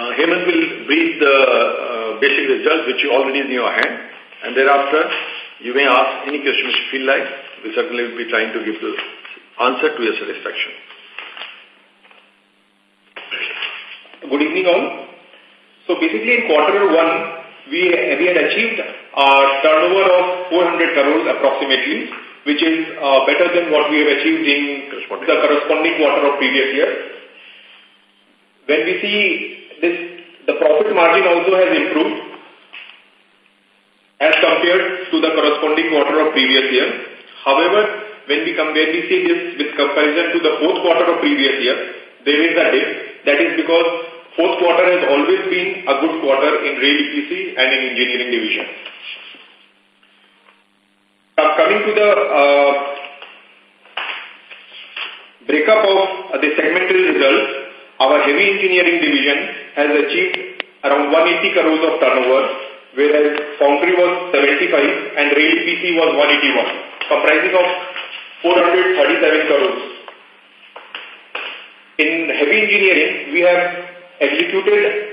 Uh, Hemant will brief the uh, basic results, which you already in your hand. And thereafter, you may ask any question which you feel like. We certainly will be trying to give the answer to your satisfaction. Good evening all. So basically in quarter one, we, we had achieved a turnover of 400 crores approximately, which is uh, better than what we have achieved in the corresponding quarter of previous year. When we see this, the profit margin also has improved as compared to the corresponding quarter of previous year. However, when we compare, we see this with comparison to the fourth quarter of previous year, there is a dip. That is because fourth quarter has always been a good quarter in rail EPC and in engineering division. Now coming to the uh, breakup of the segmental results, our heavy engineering division has achieved around 180 crores of turnover, whereas foundry was 75 and rail EPC was 181, comprising of 437 crores. In heavy engineering, we have executed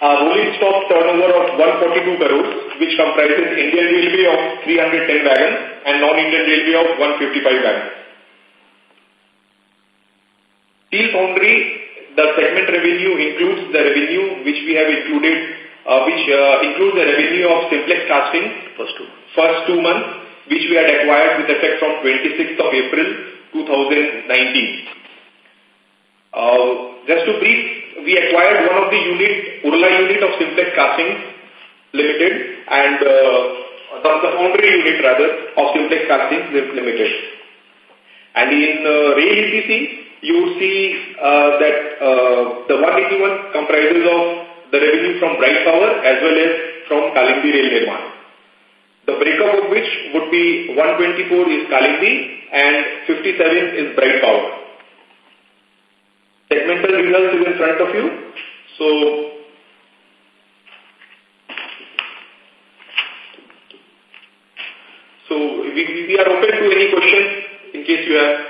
a rolling stock turnover of 142 crores, which comprises Indian Railway of 310 wagons and non-Indian Railway of 155 wagons. Steel Foundry, the segment revenue includes the revenue which we have included, uh, which uh, includes the revenue of Simplex Casting first two, first two months, which we had acquired with effect from 26th of April 2019. Uh, just to brief we acquired one of the unit, Urla unit of Simplex Casting Limited and uh, the, the foundry unit rather of Simplex Casting Limited. And in uh, Rail EPC, you see uh, that uh, the 181 comprises of the revenue from Bright Power as well as from Kalindi Rail Nirman. The breakup of which would be 124 is Kalindi and 57 is Bright Power segmental results is in front of you. So, so we, we are open to any questions in case you have.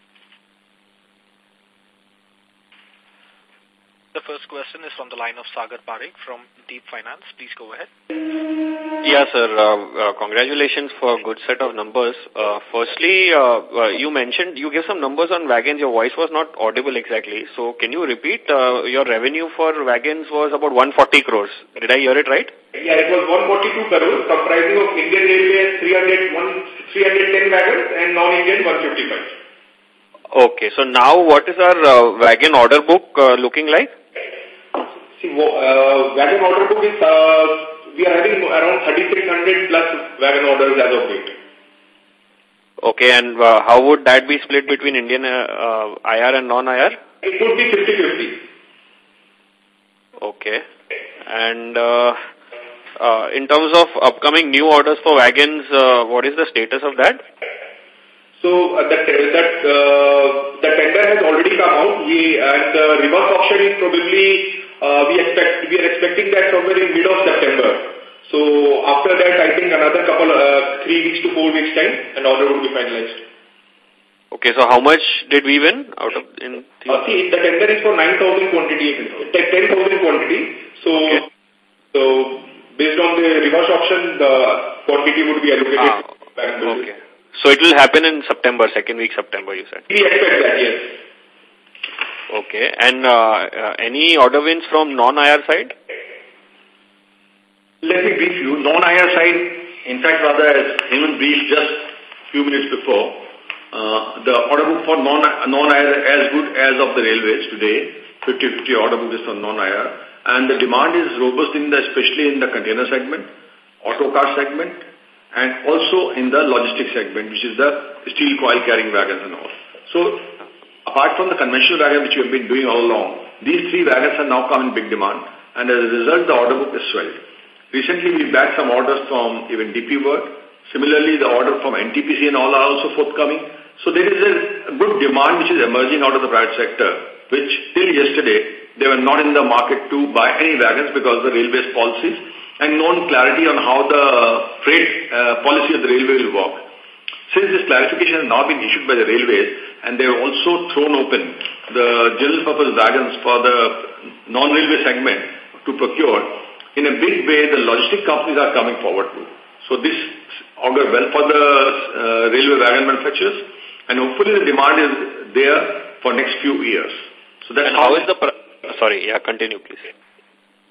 The first question is from the line of Sagar Parekh from Deep Finance. Please go ahead. Yeah, sir. Uh, uh, congratulations for a good set of numbers. Uh, firstly, uh, uh, you mentioned, you gave some numbers on wagons. Your voice was not audible exactly. So can you repeat? Uh, your revenue for wagons was about 140 crores. Did I hear it right? Yeah, it was 142 crores, comprising of Indian Railways 300, 310 wagons and non-Indian 155. Okay, so now what is our uh, wagon order book uh, looking like? See, uh, wagon order book is, uh, we are having around 3,300 plus wagon orders as of date. Okay, and uh, how would that be split between Indian uh, IR and non-IR? It would be 50-50. Okay. And uh, uh, in terms of upcoming new orders for wagons, uh, what is the status of that? So uh, that that uh, the tender has already come out. We and the reverse auction is probably we expect we are expecting that somewhere in mid of September. So after that, I think another couple, uh, three weeks to four weeks time, an order will be finalized. Okay, so how much did we win out of in? Uh, see, the tender is for 9,000 quantity, 10,000 quantity. So, okay. so based on the reverse auction, the quantity would be allocated. Ah, okay. So it will happen in September, second week September, you said? We expect that, yes. Okay. And uh, uh, any order wins from non-IR side? Let me brief you. Non-IR side, in fact, rather as Hemant briefed just few minutes before, uh, the order book for non-IR non as good as of the railways today, 50-50 order book is for non-IR. And the demand is robust in the, especially in the container segment, auto car segment, and also in the logistics segment, which is the steel coil carrying wagons and all. So apart from the conventional wagon which we have been doing all along, these three wagons are now come in big demand. and as a result, the order book is swelled. Recently, we bagged some orders from even DP World. Similarly, the order from NTPC and all are also forthcoming. So there is a good demand which is emerging out of the private sector, which till yesterday, they were not in the market to buy any wagons because of the railways policies and no clarity on how the freight uh, policy of the railway will work. Since this clarification has now been issued by the railways and they have also thrown open the general purpose wagons for the non-railway segment to procure, in a big way the logistic companies are coming forward too. So this augur well for the uh, railway wagon manufacturers and hopefully the demand is there for next few years. So that's and how, how is the... Sorry, yeah, continue please.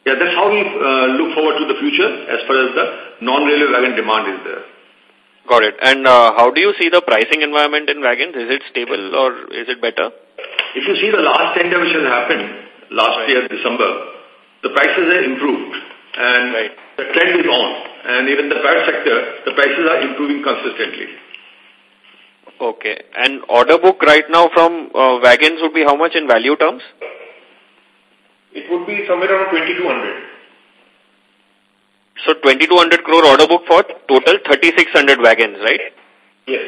Yeah, that's how we uh, look forward to the future as far as the non-railway wagon demand is there. Got it. And uh, how do you see the pricing environment in wagons? Is it stable or is it better? If you see the last tender which has happened last right. year, December, the prices have improved and right. the trend is on. And even the private sector, the prices are improving consistently. Okay. And order book right now from uh, wagons would be how much in value terms? It would be somewhere around 2200. So 2200 crore order book for total 3600 wagons, right? Yes.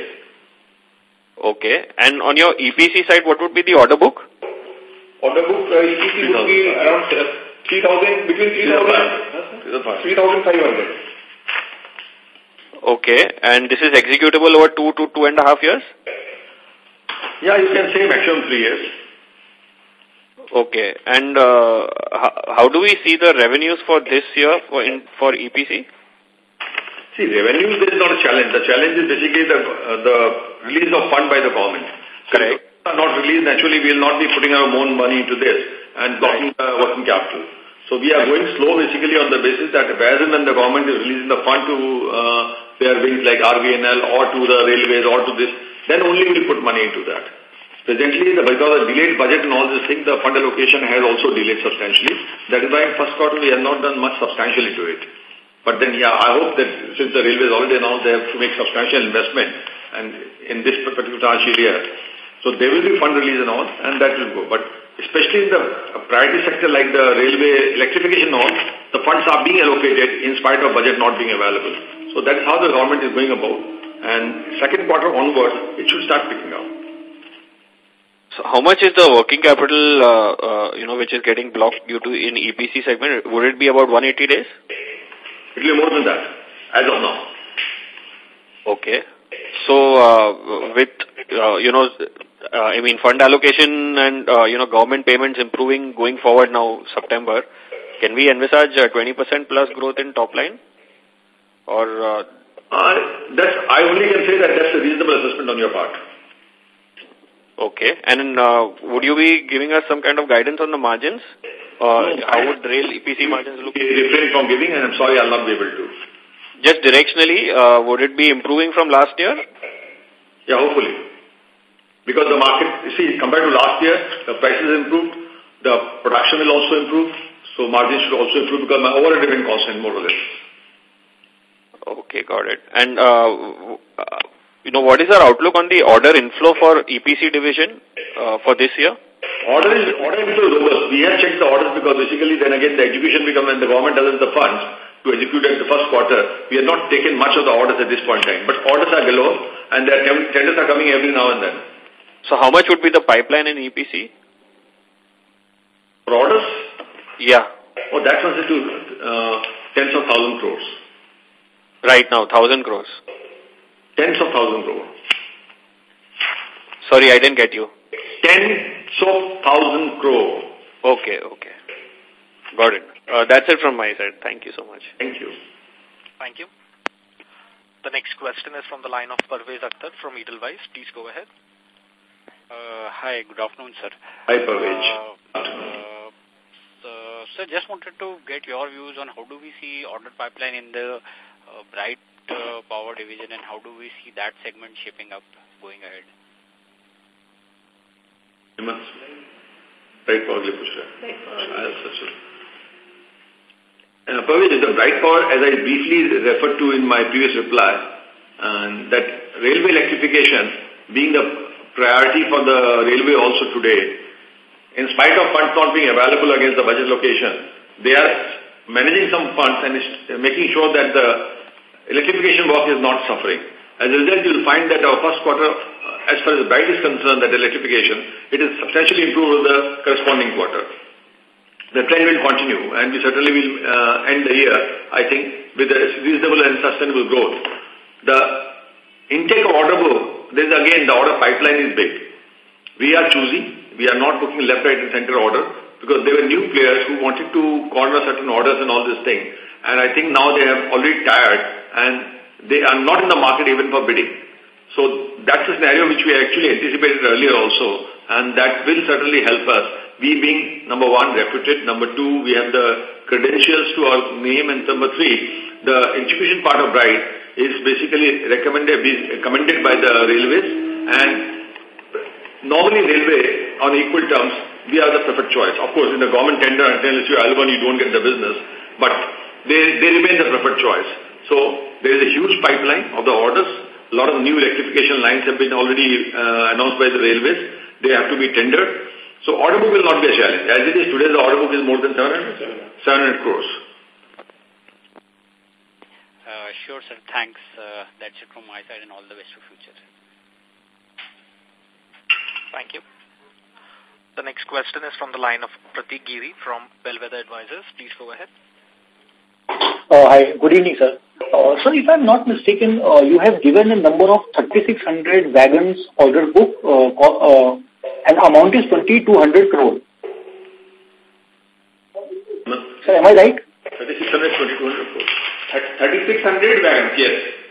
Okay. And on your EPC side, what would be the order book? Order book uh, EPC would be around uh, 3000, between 3000 3500. Okay. And this is executable over two to two and a half years? Yeah, you can say maximum three years. Okay. And uh, how do we see the revenues for this year for in, for EPC? See, revenues is not a challenge. The challenge is basically the uh, the release of fund by the government. Correct. So not released, naturally we will not be putting our own money into this and blocking right. the working capital. So we are going slow basically on the basis that as and when the government is releasing the fund to uh, their wings like RVNL or to the railways or to this, then only we will put money into that. Presently, the, because of delayed budget and all these things, the fund allocation has also delayed substantially. That is why in first quarter we have not done much substantially to it. But then, yeah, I hope that since the railways already announced they have to make substantial investment and in this particular area, so there will be fund release and all, and that will go. But especially in the priority sector like the railway electrification and all, the funds are being allocated in spite of budget not being available. So that is how the government is going about. And second quarter onwards, it should start picking up. So how much is the working capital, uh, uh, you know, which is getting blocked due to in EPC segment? Would it be about 180 days? It will be more than that, as of now. Okay. So, uh, with, uh, you know, uh, I mean, fund allocation and, uh, you know, government payments improving going forward now, September, can we envisage 20% plus growth in top line? Or... Uh, uh, that's, I only can say that that's a reasonable assessment on your part. Okay. And uh, would you be giving us some kind of guidance on the margins? Uh, no, how would rail EPC margins look? Refrain from giving and I'm sorry I'll not be able to. Just directionally, uh, would it be improving from last year? Yeah, hopefully. Because the market, you see, compared to last year, the prices improved, the production will also improve, so margins should also improve because my overhead remain constant more or less. Okay, got it. And uh, you know, what is our outlook on the order inflow for EPC division uh, for this year? Order is order inflow is robust. We have checked the orders because basically then again the execution becomes when the government doesn't the funds to execute at the first quarter. We have not taken much of the orders at this point in time. But orders are below and their tenders are coming every now and then. So how much would be the pipeline in EPC? For orders? Yeah. Oh, that runs into uh, tens of thousand crores. Right now, thousand crores. Tens of thousand crore. Sorry, I didn't get you. Tens of thousand crore. Okay, okay. Got it. Uh, that's it from my side. Thank you so much. Thank you. Thank you. The next question is from the line of Parvez Akhtar from Edelweiss. Please go ahead. Uh, hi, good afternoon, sir. Hi, Parvez. Uh, uh, sir, just wanted to get your views on how do we see order pipeline in the uh, bright uh, power division and how do we see that segment shaping up going ahead? Bright power, Bright power. And Parvez, the bright power, as I briefly referred to in my previous reply, and that railway electrification being the priority for the railway also today, in spite of funds not being available against the budget location, they are managing some funds and making sure that the electrification work is not suffering. As a result, you'll find that our first quarter, as far as the BRIGHT is concerned, that electrification, it is substantially improved over the corresponding quarter. The trend will continue, and we certainly will uh, end the year, I think, with a reasonable and sustainable growth. The intake of order book, there's again, the order pipeline is big. We are choosing. We are not booking left, right, and center order because there were new players who wanted to corner certain orders and all this thing. And I think now they have already tired and they are not in the market even for bidding. So that's a scenario which we actually anticipated earlier also, and that will certainly help us. We being, number one, reputed, number two, we have the credentials to our name, and number three, the execution part of BRIGHT is basically recommended, by the railways, and normally railway, on equal terms, we are the preferred choice. Of course, in the government tender, unless you're L1, you don't get the business. But they, they remain the preferred choice. So there is a huge pipeline of the orders. A lot of new electrification lines have been already uh, announced by the railways. They have to be tendered. So order book will not be a challenge. As it is today, the order book is more than 700, 700 crores. Uh, sure, sir. Thanks. Uh, that's it from my side and all the best for future. Thank you. The next question is from the line of Pratik Giri from Bellwether Advisors. Please go ahead. Uh, hi, good evening, sir. Uh, so if I'm not mistaken, uh, you have given a number of 3,600 wagons order book uh, uh, and amount is 2,200 crore. No. Sir, am I right? 3,600, 2,200 crores. 3,600 wagons, yes.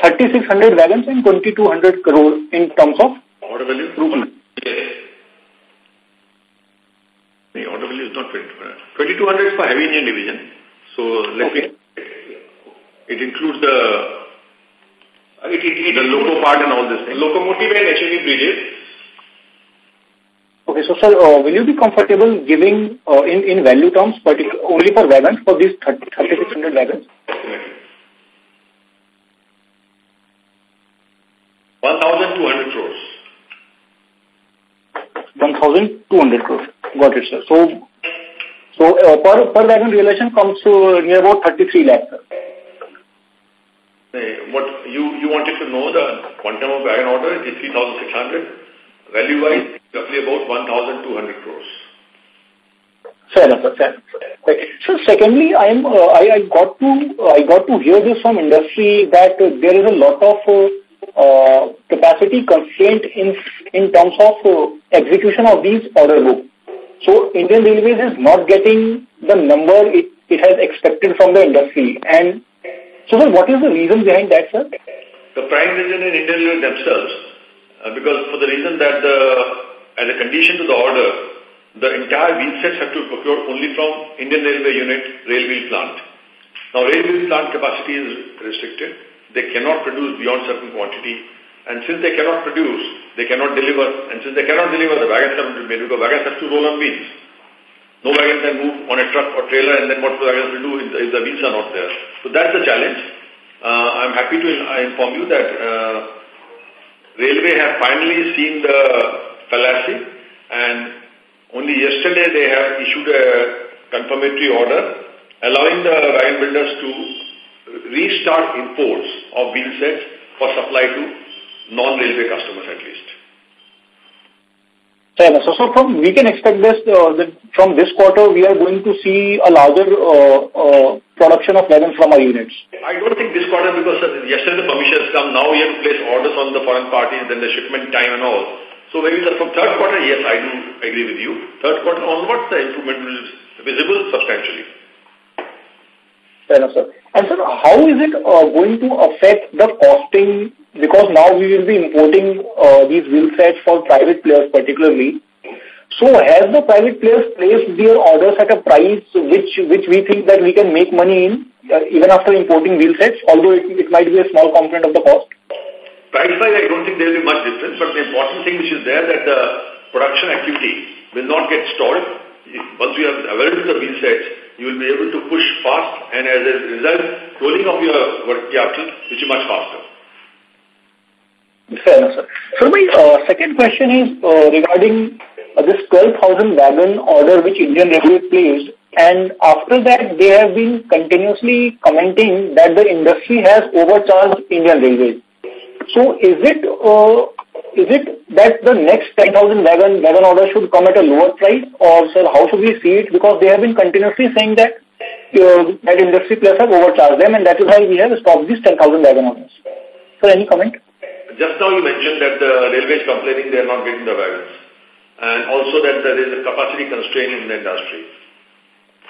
3,600 wagons and 2,200 crore in terms of order value? Rupee. Yes. The order value is not 2200. 2200 is for heavy engine division. So let okay. me, it includes the it, it, it the loco part and all this thing. Locomotive and HME bridges. Okay, so sir, uh, will you be comfortable giving uh, in in value terms, particular only for wagons for these 3600 wagons? Definitely. 1,200 crores. 1,200 crores. Got it, sir. So, so uh, per, per wagon realization comes to near about 33 lakhs, sir. What you, you wanted to know the quantum of wagon order is 3,600. Value-wise, roughly about 1,200 crores. Fair enough. Fair. So secondly, I am uh, I, I got to I got to hear this from industry that uh, there is a lot of uh, uh, capacity constraint in in terms of uh, execution of these order book. So Indian Railways is not getting the number it, it has expected from the industry. And so sir, what is the reason behind that, sir? The prime reason in Indian Railways themselves, uh, because for the reason that the, as a condition to the order, the entire wheel sets have to be procured only from Indian Railway unit rail wheel plant. Now rail wheel plant capacity is restricted. They cannot produce beyond certain quantity and since they cannot produce, they cannot deliver. And since they cannot deliver, the wagons have to be made because wagons have to roll on wheels. No wagon can move on a truck or trailer and then what the wagons will do if the, if the wheels are not there. So that's the challenge. Uh, I'm happy to inform you that uh, Railway have finally seen the fallacy and only yesterday they have issued a confirmatory order allowing the wagon builders to restart imports of wheel sets for supply to non-railway customers at least. Fair So, so from, we can expect this, uh, that from this quarter we are going to see a larger uh, uh, production of wagons from our units. I don't think this quarter because uh, yesterday the permission has come. Now we have to place orders on the foreign parties, then the shipment time and all. So maybe the, from third quarter, yes, I do agree with you. Third quarter onwards, the improvement be visible substantially. Fair enough, sir. And sir, how is it uh, going to affect the costing because now we will be importing uh, these wheel sets for private players particularly. So has the private players placed their orders at a price which which we think that we can make money in uh, even after importing wheel sets, although it, it might be a small component of the cost? Price-wise, I don't think there will be much difference, but the important thing which is there that the production activity will not get stalled. Once we have available the wheel sets, you will be able to push fast and as a result, rolling of your working capital, which is much faster. Fair enough, sir. So my uh, second question is uh, regarding uh, this 12,000 wagon order which Indian Railway placed And after that, they have been continuously commenting that the industry has overcharged Indian Railways. So is it uh, is it that the next 10,000 wagon, wagon order should come at a lower price or sir, how should we see it? Because they have been continuously saying that uh, that industry players have overcharged them and that is why we have stopped these 10,000 wagon orders. Sir, any comment? Just now you mentioned that the railway is complaining they are not getting the wagons and also that there is a capacity constraint in the industry.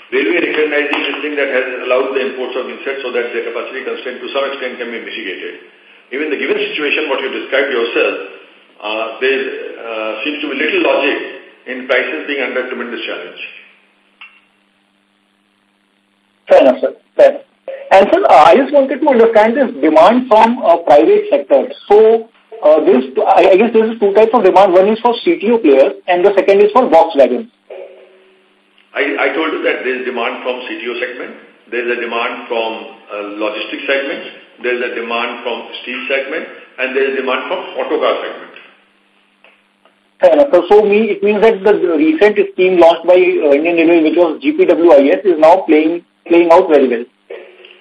Railway recognizing this thing that has allowed the imports of insects so that the capacity constraint to some extent can be mitigated. Even the given situation, what you described yourself, uh, there uh, seems to be little logic in prices being under tremendous challenge. Fair enough, sir. Fair. And sir, uh, I just wanted to understand this demand from uh, private sector. So, uh, this, I, I guess there is two types of demand. One is for CTO players and the second is for Volkswagen. I, I told you that there is demand from CTO segment, there is a demand from uh, logistics segment, there is a demand from steel segment, and there is demand from auto car segment. Enough. So, me, it means that the recent scheme launched by uh, Indian Railway, which was GPWIS, is now playing playing out very well.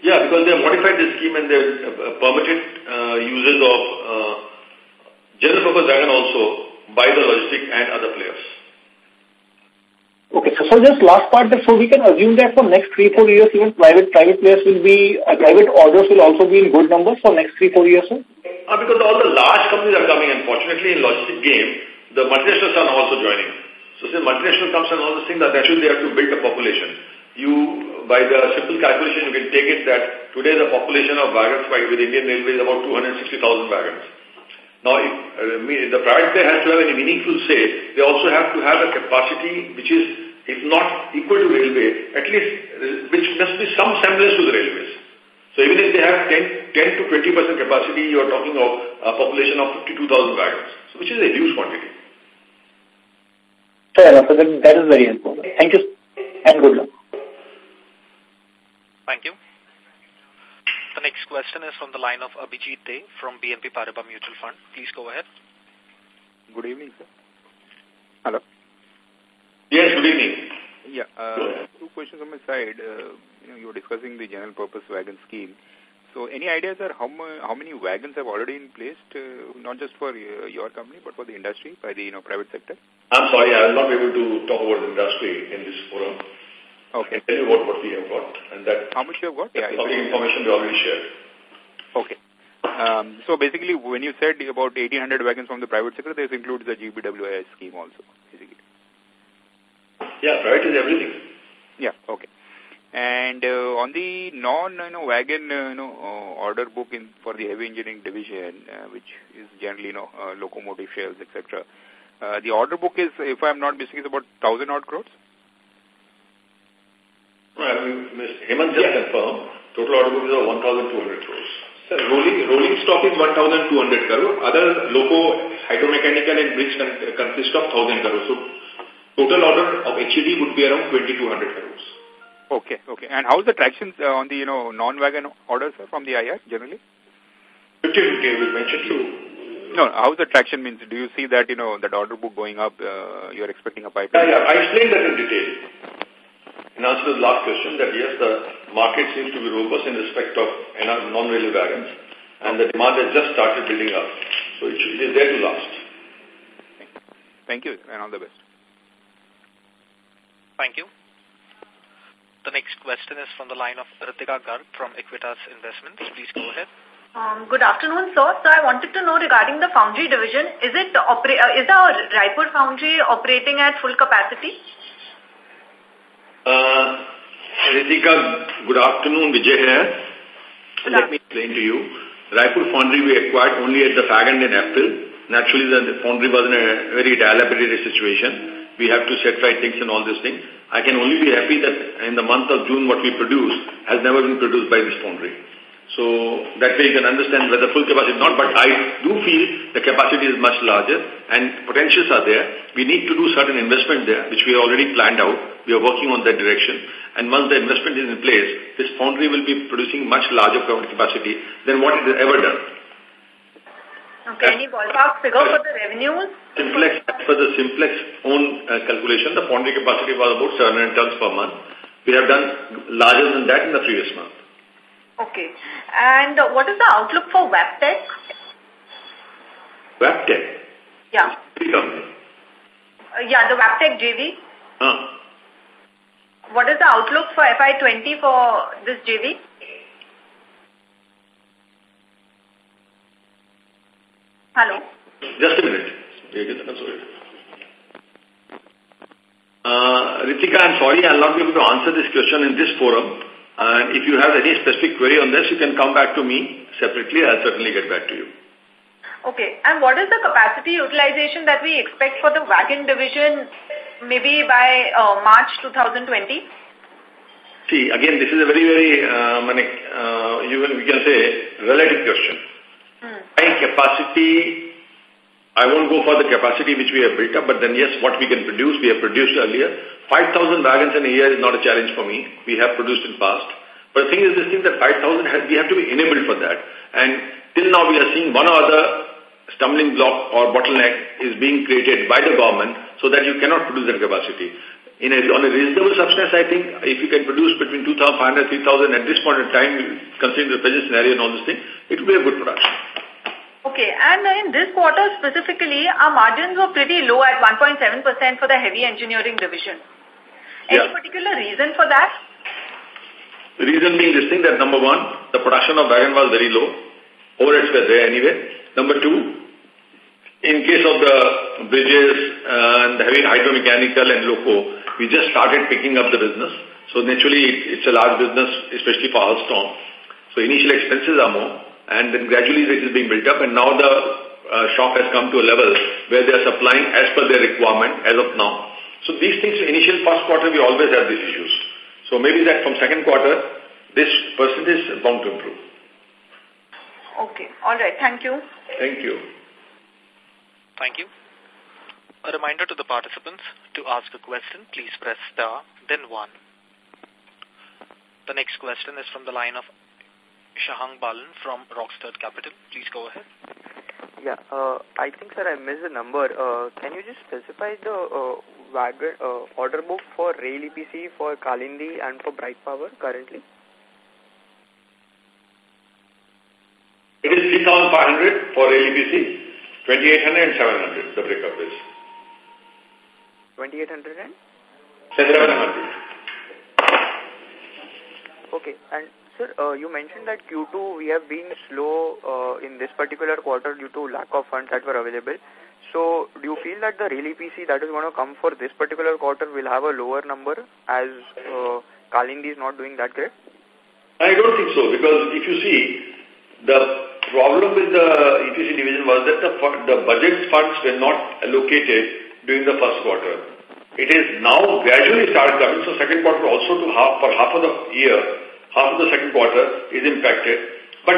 Yeah, because they have modified the scheme and they have uh, permitted uh, users of uh, general purpose wagon also by the logistic and other players. Okay, so, so just last part, so we can assume that for next three, four years, even private private players will be, uh, private orders will also be in good numbers for next three, four years, sir? Uh, because all the large companies are coming, unfortunately, in logistic game, the multinationals are also joining. So since multinational comes and all these things, that naturally they have to build a population. You, by the simple calculation, you can take it that today the population of wagons by, with Indian Railways is about 260,000 wagons. Now, if uh, the private player has to have any meaningful say, they also have to have a capacity which is, if not equal to railway, at least, uh, which must be some semblance to the railways. So even if they have 10, 10 to 20% capacity, you are talking of a population of 52,000 wagons, so which is a huge quantity. Fair enough. That, that is very helpful. Thank you and good luck. Thank you. The next question is from the line of Abhijit Dey from BNP Paribas Mutual Fund. Please go ahead. Good evening, sir. Hello. Yes, good evening. Yeah, uh, two questions on my side. Uh, you know, you were discussing the general purpose wagon scheme. So, any ideas are how, how many wagons have already in place, uh, not just for uh, your company, but for the industry, by the you know private sector? I'm sorry, I will not be able to talk about the industry in this forum. Okay. I tell you what, what we have got, and that how much you have got? Yeah, public information we already shared. Okay. Um, so basically, when you said about 1,800 wagons from the private sector, this includes the GPWIS scheme also, basically. Yeah, private is everything. Yeah, okay. And uh, on the non you know, wagon uh, you know, uh, order book in for the heavy engineering division, uh, which is generally you know, uh, locomotive shells, etc., uh, the order book is, if I'm not mistaken, is about 1,000 odd crores? Well. Hemant just yeah. confirmed, total order book is of 1,200 crores. Sir, rolling, rolling stock is 1,200 crore. Other loco, hydromechanical and bridge consist of 1,000 crores. So, total order of HED would be around 2,200 crores. Okay, okay. And how is the traction uh, on the, you know, non-wagon orders uh, from the IR generally? 50-50, we mentioned you. No, how is the traction means? Do you see that, you know, that order book going up, uh, you're expecting a pipeline? Yeah, yeah, I explained that in detail. In answer to the last question, that yes, the market seems to be robust in respect of non-railway wagons, and the demand has just started building up. So it, should, it is there to last. Thank you, and all the best. Thank you. The next question is from the line of Ritika Garg from Equitas Investments. Please go ahead. Um, good afternoon, sir. So I wanted to know regarding the foundry division, is it opera uh, is our Raipur foundry operating at full capacity? Uh, Ritika, good afternoon, Vijay here. Good Let me explain to you. Raipur foundry we acquired only at the fag end in April. Naturally, the foundry was in a very dilapidated situation. We have to set right things and all these things. I can only be happy that in the month of June what we produce has never been produced by this foundry. So that way you can understand whether full capacity or not, but I do feel the capacity is much larger and potentials are there. We need to do certain investment there, which we already planned out. We are working on that direction. And once the investment is in place, this foundry will be producing much larger capacity than what it has ever done. Okay, any ballpark figure for the revenues? Simplex, for the Simplex own uh, calculation, the foundry capacity was about 700 tons per month. We have done larger than that in the previous month. Okay. And what is the outlook for Wabtec? Wabtec? Yeah. Uh, yeah, the Wabtec JV. Huh. What is the outlook for FY20 for this JV? Hello? Just a minute. Uh, Ritika, I'm sorry, I'll not be able to answer this question in this forum. And if you have any specific query on this, you can come back to me separately. I'll certainly get back to you. Okay. And what is the capacity utilization that we expect for the wagon division maybe by uh, March 2020? See, again, this is a very, very, uh, uh, you we can say, relative question. By capacity, I won't go for the capacity which we have built up, but then yes, what we can produce, we have produced earlier. 5,000 wagons in a year is not a challenge for me. We have produced in past. But the thing is this thing that 5,000 we have to be enabled for that. And till now we are seeing one or other stumbling block or bottleneck is being created by the government so that you cannot produce that capacity. In a, on a reasonable substance, I think if you can produce between 2,500 3,000 at this point in time, considering the present scenario and all this thing, it will be a good production. Okay, and in this quarter specifically, our margins were pretty low at 1.7% for the heavy engineering division. Any yeah. particular reason for that? The reason being this thing that number one, the production of wagon was very low. Overheads were there anyway. Number two, in case of the bridges uh, and the heavy hydromechanical and loco, we just started picking up the business. So naturally, it's a large business, especially for Alstom. So initial expenses are more, and then gradually this is being built up, and now the uh, shop has come to a level where they are supplying as per their requirement as of now. So these things, initial first quarter, we always have these issues. So maybe that from second quarter, this percentage is bound to improve. Okay. All right. Thank you. Thank you. Thank you. A reminder to the participants to ask a question, please press star, then one. The next question is from the line of Shahang Balan from Rockstud Capital. Please go ahead. Yeah, uh, I think, sir, I missed the number. Uh, can you just specify the uh, wagon, uh, order book for Rail EPC, for Kalindi and for Bright Power currently? It is 3,500 for Rail EPC, 2,800 and 700, the breakup is. 2,800 and? 700. Okay, and Sir, uh, you mentioned that Q2 we have been slow uh, in this particular quarter due to lack of funds that were available. So, do you feel that the Rail PC that is going to come for this particular quarter will have a lower number as uh, Kalindi is not doing that great? I don't think so because if you see, the problem with the EPC division was that the, the budget funds were not allocated during the first quarter. It is now gradually started coming, so second quarter also to half, for half of the year, half of the second quarter is impacted. But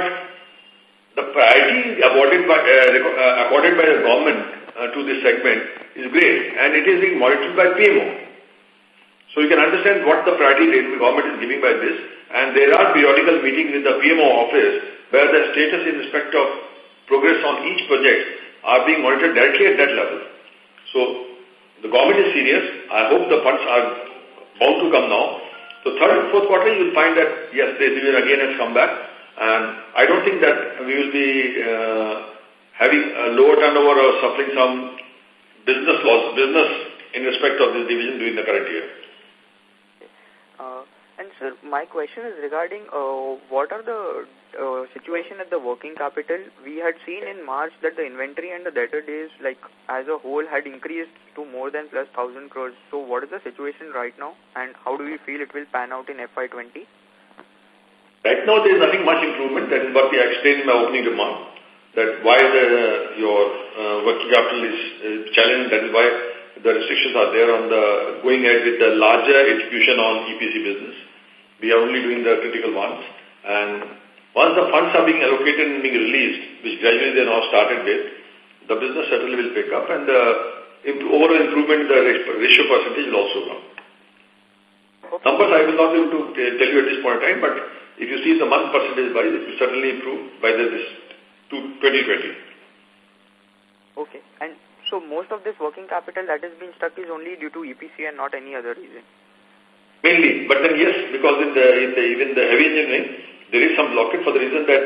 the priority awarded by, uh, uh, accorded by the government uh, to this segment is great and it is being monitored by PMO. So you can understand what the priority the government is giving by this and there are periodical meetings in the PMO office where the status in respect of progress on each project are being monitored directly at that level. So the government is serious. I hope the funds are bound to come now so third and fourth quarter, you will find that, yes, the division again has come back. And I don't think that we will be uh, having a lower turnover or suffering some business loss, business in respect of this division during the current year. Uh, and sir, my question is regarding uh, what are the uh, situation at the working capital, we had seen in March that the inventory and the debtor days, like as a whole, had increased to more than plus 1,000 crores. So what is the situation right now and how do we feel it will pan out in FY20? Right now there is nothing much improvement. That is what we explained in my opening remark. That why the, your uh, working capital is uh, challenged. That is why the restrictions are there on the going ahead with the larger execution on EPC business. We are only doing the critical ones. And once the funds are being allocated and being released, which gradually they now started with, the business certainly will pick up and the overall improvement in the ratio percentage will also come. Okay. Numbers I will not be able to tell you at this point in time, but if you see the month percentage wise, it will certainly improve by the, this to 2020. Okay. And so most of this working capital that has been stuck is only due to EPC and not any other reason? Mainly. But then yes, because in the, in the, even the heavy engineering, there is some blockage for the reason that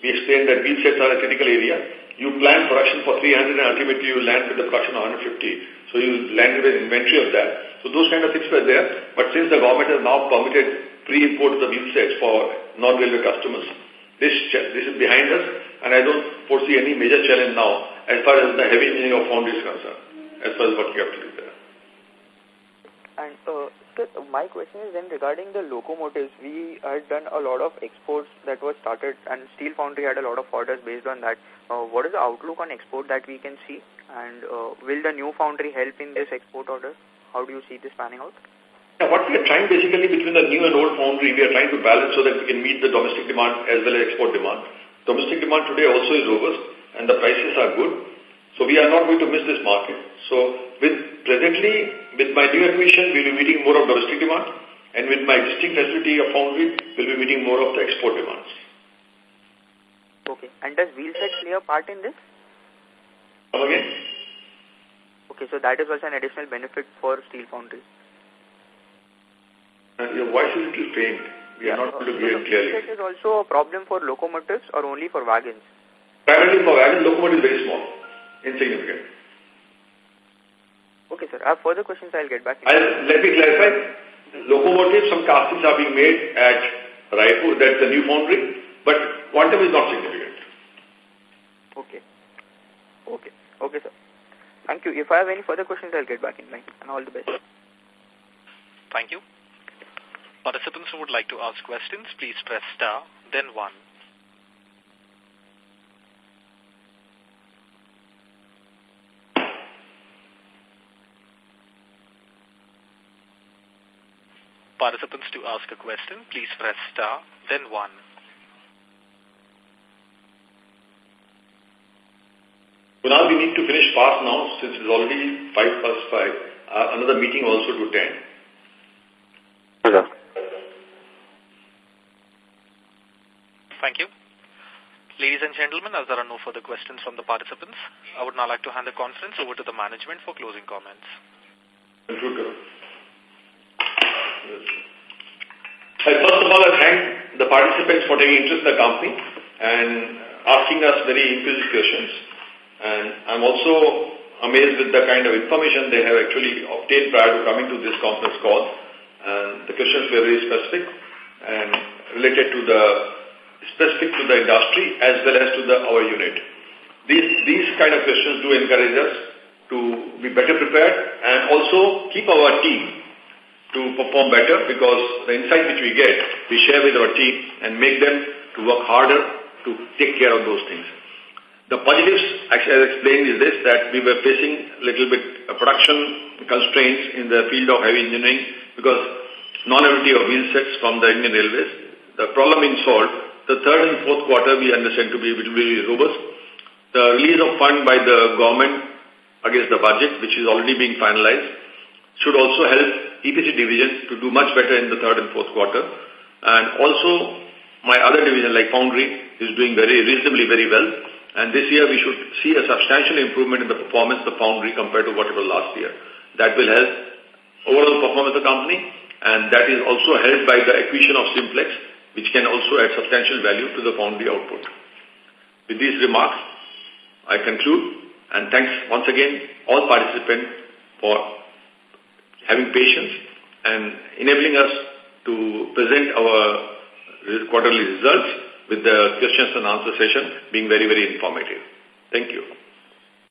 we explained that wheel sets are a critical area. You plan production for 300 and ultimately you land with the production of 150. So you land with an inventory of that. So those kind of things were there. But since the government has now permitted pre-import of the wheel sets for non-railway customers, this, this is behind us and I don't foresee any major challenge now as far as the heavy engineering of foundry is concerned, as far as what we have to do there. And uh, my question is then regarding the locomotives. We had done a lot of exports that was started and Steel Foundry had a lot of orders based on that. Uh, what is the outlook on export that we can see? And uh, will the new foundry help in this export order? How do you see this panning out? What we are trying basically between the new and old foundry, we are trying to balance so that we can meet the domestic demand as well as export demand. Domestic demand today also is robust and the prices are good. So we are not going to miss this market. So with presently, with my new acquisition, we'll be meeting more of domestic demand and with my existing facility of foundry, we'll be meeting more of the export demands. Okay. And does wheel set play a part in this? Come again? Okay, so that is also an additional benefit for steel foundries. Uh, your voice is a little faint. We are not able to hear clearly. Wheel set is also a problem for locomotives or only for wagons? Primarily for wagon, locomotive is very small, insignificant. Okay, sir. I have further questions. I'll get back. I'll, let me clarify. Locomotives, some castings are being made at Raipur, that's the new foundry, but quantum is not significant. Okay. Okay. Okay, sir. Thank you. If I have any further questions, I'll get back in line. And all the best. Thank you. Participants who would like to ask questions, please press star, then one. Participants to ask a question, please press star, then one. So now we need to finish fast now since it's already 5 past 5. Uh, another meeting also to attend. Okay. Thank you. Ladies and gentlemen, as there are no further questions from the participants, I would now like to hand the conference over to the management for closing comments. I first of all, I thank the participants for taking interest in the company and asking us very inquisitive questions. And I'm also amazed with the kind of information they have actually obtained prior to coming to this conference call. And the questions were very specific and related to the specific to the industry as well as to the our unit. These these kind of questions do encourage us to be better prepared and also keep our team to perform better because the insight which we get, we share with our team and make them to work harder to take care of those things. The positives, actually, as explained, is this, that we were facing a little bit uh, production constraints in the field of heavy engineering because non-availability of wheel sets from the Indian Railways. The problem being solved. The third and fourth quarter we understand to be will be robust. The release of fund by the government against the budget, which is already being finalized, should also help EPC division to do much better in the third and fourth quarter. And also, my other division, like Foundry, is doing very reasonably very well. And this year, we should see a substantial improvement in the performance of the Foundry compared to what it was last year. That will help overall performance of the company, and that is also helped by the acquisition of Simplex, which can also add substantial value to the Foundry output. With these remarks, I conclude, and thanks once again all participants for having patience and enabling us to present our quarterly results with the questions and answer session being very, very informative. Thank you.